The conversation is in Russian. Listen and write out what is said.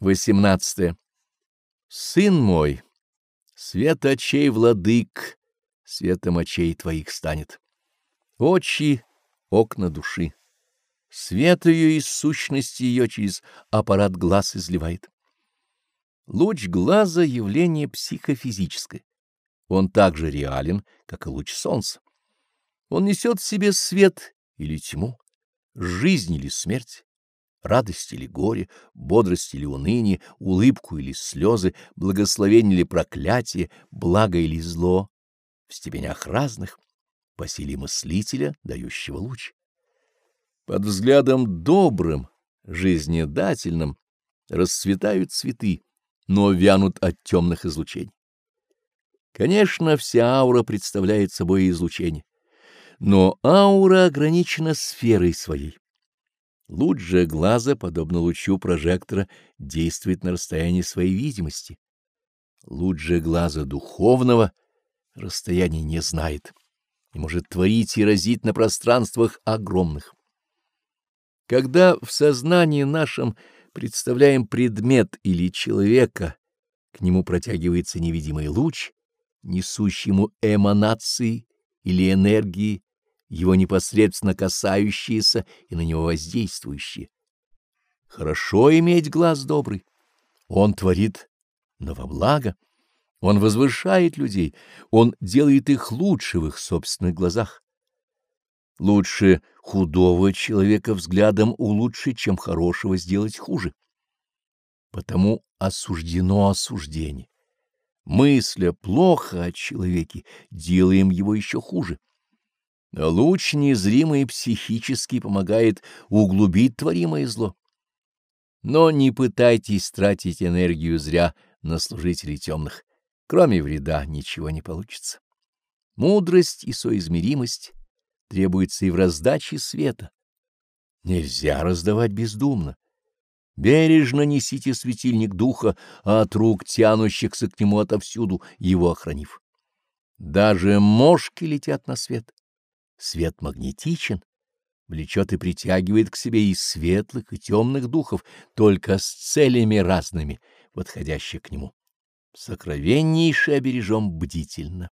18. Сын мой, свет очей владык, светом очей твоих станет. Очи — окна души. Свет ее из сущности ее через аппарат глаз изливает. Луч глаза — явление психофизическое. Он так же реален, как и луч солнца. Он несет в себе свет или тьму, жизнь или смерть радость или горе, бодрость или уныние, улыбку или слезы, благословение или проклятие, благо или зло, в степенях разных, по силе мыслителя, дающего луч. Под взглядом добрым, жизнедательным расцветают цветы, но вянут от темных излучений. Конечно, вся аура представляет собой излучение, но аура ограничена сферой своей. Луч же глаза, подобно лучу прожектора, действует на расстоянии своей видимости. Луч же глаза духовного расстояния не знает и может творить и разить на пространствах огромных. Когда в сознании нашем представляем предмет или человека, к нему протягивается невидимый луч, несущий ему эманации или энергии его непосредственно касающиеся и на него воздействующие. Хорошо иметь глаз добрый. Он творит но во благо. Он возвышает людей, он делает их лучше в их собственных глазах. Лучше худого человека взглядом улучшить, чем хорошего сделать хуже. Потому осуждено осуждение. Мысля плохо о человеке, делаем его еще хуже. Луч незримый и психический помогает углубить творимое зло. Но не пытайтесь тратить энергию зря на служителей темных. Кроме вреда ничего не получится. Мудрость и соизмеримость требуется и в раздаче света. Нельзя раздавать бездумно. Бережно несите светильник духа от рук тянущихся к нему отовсюду, его охранив. Даже мошки летят на свет. Свет магнетичен, влечет и притягивает к себе и светлых, и темных духов, только с целями разными, подходящих к нему. Сокровеннейше обережем бдительно.